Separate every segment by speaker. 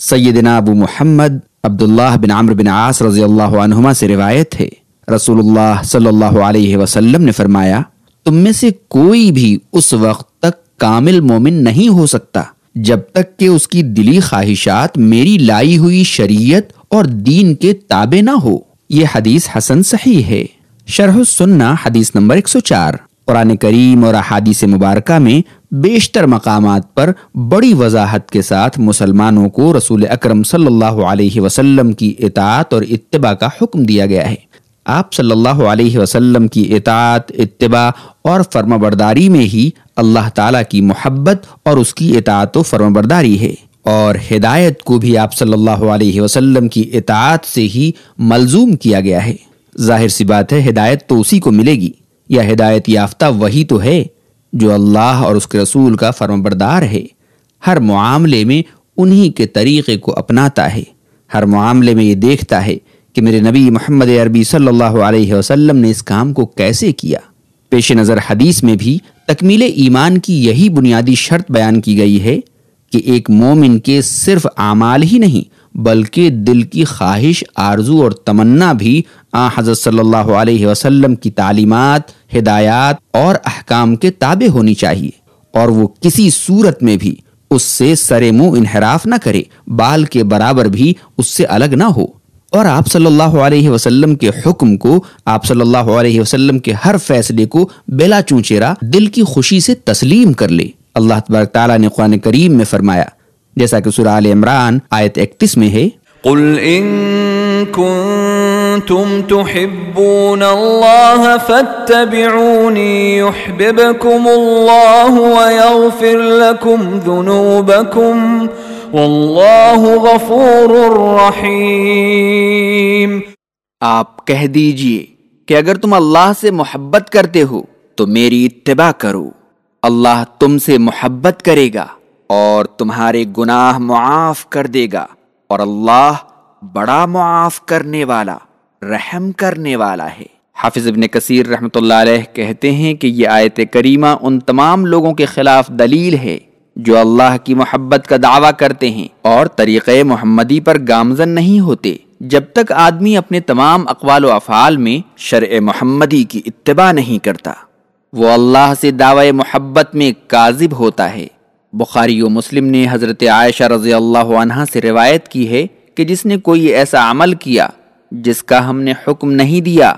Speaker 1: سیدنا ابو محمد عبداللہ بن عمر بن عاص رضی اللہ عنہما سے روایت ہے۔ رسول اللہ صلی اللہ علیہ وسلم نے فرمایا، تم میں سے کوئی بھی اس وقت تک کامل مومن نہیں ہو سکتا جب تک کہ اس کی دلی خواہشات میری لائی ہوئی شریعت اور دین کے تابع نہ ہو۔ یہ حدیث حسن صحیح ہے۔ شرح السنہ، حدیث نمبر 104 قرآن کریم اور احادیث مبارکہ میں بیشتر مقامات پر بڑی وضاحت کے ساتھ مسلمانوں کو رسول اکرم صلی اللہ علیہ وسلم کی اطاعت اور اتباع کا حکم دیا گیا ہے۔ آپ صلی اللہ علیہ وسلم کی اطاعت، اتباع اور فرم برداری میں ہی اللہ تعالیٰ کی محبت اور اس کی اطاعت و فرم برداری ہے۔ اور ہدایت کو بھی آپ صلی اللہ علیہ وسلم کی اطاعت سے ہی ملزوم کیا گیا ہے۔ ظاہر سی بات ہے، ہدایت تو اسی کو ملے گی۔ یا ہدایت یافتہ وہی تو ہے جو اللہ اور اس کے رسول کا فرم بردار ہے، ہر معاملے میں انہی کے طریقے کو اپناتا ہے۔ ہر معاملے میں یہ دیکھتا ہے کہ میرے نبی محمد عربی صلی اللہ علیہ وسلم نے اس کام کو کیسے کیا۔ پیش نظر حدیث میں بھی تکمیل ایمان کی یہی بنیادی شرط بیان کی گئی ہے کہ ایک مومن کے صرف اعمال ہی نہیں بلکہ دل کی خواہش، آرزو اور تمنا بھی آ، حضرت صلی اللہ علیہ وسلم کی تعلیمات، ہدایات اور احکام کے تابع ہونی چاہیے۔ اور وہ کسی صورت میں بھی اس سے سر منہ انحراف نہ کرے، بال کے برابر بھی اس سے الگ نہ ہو۔ اور آپ صلی اللہ علیہ وسلم کے حکم کو، آپ صلی اللہ علیہ وسلم کے ہر فیصلے کو بلا چونچیرا دل کی خوشی سے تسلیم کر لے۔ اللہ تبارک تعالیٰ نے قرآن کریم میں فرمایا جیسا کہ سورہ آل عمران آیت اکتیس میں ہے۔
Speaker 2: قل ان کنتم تحبون اللہ فاتبعونی يحببکم اللہ ویغفر لکم ذنوبکم واللہ غفور رحیم
Speaker 1: آپ کہہ دیجیے کہ اگر تم اللہ سے محبت کرتے ہو تو میری اتباع کرو۔ اللہ تم سے محبت کرے گا۔ اور تمہارے گناہ معاف کر دے گا اور اللہ بڑا معاف کرنے والا، رحم کرنے والا ہے۔ حافظ ابن کثیر رحمۃ اللہ علیہ کہتے ہیں کہ یہ آیت کریمہ ان تمام لوگوں کے خلاف دلیل ہے جو اللہ کی محبت کا دعویٰ کرتے ہیں اور طریقۂ محمدی پر گامزن نہیں ہوتے۔ جب تک آدمی اپنے تمام اقوال و افعال میں شرع محمدی کی اتباع نہیں کرتا، وہ اللہ سے دعوی محبت میں کاذب ہوتا ہے۔ بخاری و مسلم نے حضرت عائشہ رضی اللہ عنہ سے روایت کی ہے کہ جس نے کوئی ایسا عمل کیا جس کا ہم نے حکم نہیں دیا،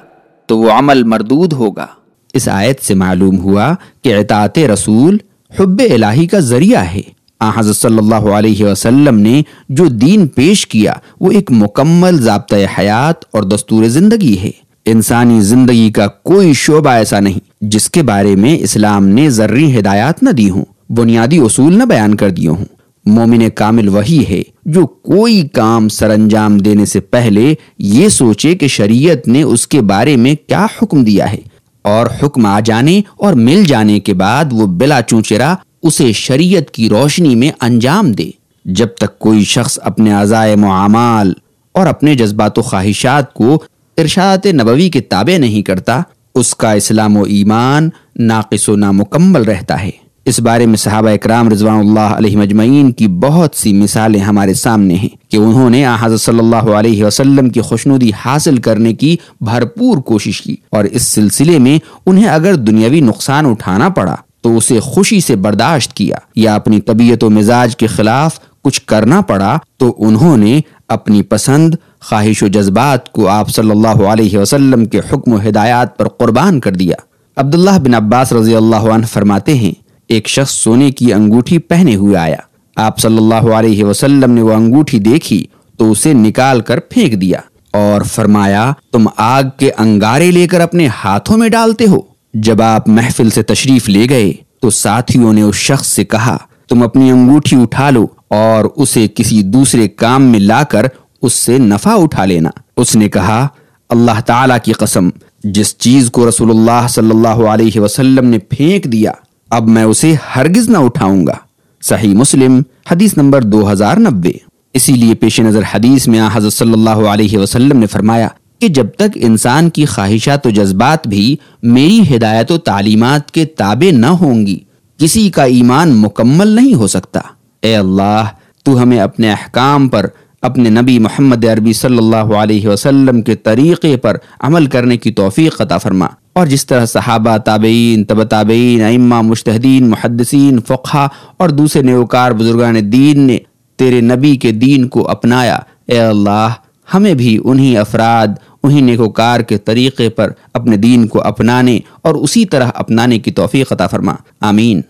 Speaker 1: تو وہ عمل مردود ہوگا۔ اس آیت سے معلوم ہوا کہ اطاعت رسول حب الہی کا ذریعہ ہے۔ آ حضرت صلی اللہ علیہ وسلم نے جو دین پیش کیا، وہ ایک مکمل ضابطۂ حیات اور دستور زندگی ہے۔ انسانی زندگی کا کوئی شعبہ ایسا نہیں، جس کے بارے میں اسلام نے ذری ہدایات نہ دی ہوں۔ بنیادی اصول نہ بیان کر دیے ہوں۔ مومن کامل وہی ہے جو کوئی کام سر انجام دینے سے پہلے یہ سوچے کہ شریعت نے اس کے بارے میں کیا حکم دیا ہے۔ اور حکم آ جانے اور مل جانے کے بعد وہ بلا چونچرا اسے شریعت کی روشنی میں انجام دے۔ جب تک کوئی شخص اپنے عزائے معامال اور اپنے جذبات و خواہشات کو ارشاد نبوی کے تابع نہیں کرتا، اس کا اسلام و ایمان ناقص و نامکمل رہتا ہے۔ اس بارے میں صحابہ اکرام رضوان اللہ علیہ مجمعین کی بہت سی مثالیں ہمارے سامنے ہیں کہ انہوں نے حضرت صلی اللہ علیہ وسلم کی خوشنودی حاصل کرنے کی بھرپور کوشش کی اور اس سلسلے میں انہیں اگر دنیاوی نقصان اٹھانا پڑا تو اسے خوشی سے برداشت کیا یا اپنی طبیعت و مزاج کے خلاف کچھ کرنا پڑا تو انہوں نے اپنی پسند، خواہش و جذبات کو آپ صلی اللہ علیہ وسلم کے حکم و ہدایات پر قربان کر دیا۔ عبداللہ بن عباس رضی اللہ عنہ فرماتے ہیں ایک شخص سونے کی انگوٹھی پہنے ہوئے آیا۔ آپ صلی اللہ علیہ وسلم نے وہ انگوٹھی دیکھی تو اسے نکال کر پھینک دیا اور فرمایا، تم آگ کے انگارے لے کر اپنے ہاتھوں میں ڈالتے ہو۔ جب آپ محفل سے تشریف لے گئے تو ساتھیوں نے اس شخص سے کہا، تم اپنی انگوٹھی اٹھا لو اور اسے کسی دوسرے کام میں لا کر اس سے نفع اٹھا لینا۔ اس نے کہا، اللہ تعالی کی قسم، جس چیز کو رسول اللہ صلی اللہ علیہ وسلم نے پھینک دیا اب میں اسے ہرگز نہ اٹھاؤں گا۔ صحیح مسلم، حدیث نمبر دو ہزار نبے اسی لیے پیش نظر حدیث میں حضرت صلی اللہ علیہ وسلم نے فرمایا کہ جب تک انسان کی خواہشات و جذبات بھی میری ہدایت و تعلیمات کے تابع نہ ہوں گی، کسی کا ایمان مکمل نہیں ہو سکتا۔ اے اللہ، تو ہمیں اپنے احکام پر، اپنے نبی محمد عربی صلی اللہ علیہ وسلم کے طریقے پر عمل کرنے کی توفیق عطا فرما۔ اور جس طرح صحابہ تابعین تب تابعین، ائمہ مشتحدین محدثین فقہ اور دوسرے نیوکار بزرگان دین نے تیرے نبی کے دین کو اپنایا۔ اے اللہ، ہمیں بھی انہی افراد، انہی نیکوکار کے طریقے پر اپنے دین کو اپنانے اور اسی طرح اپنانے کی توفیق عطا فرما۔ آمین۔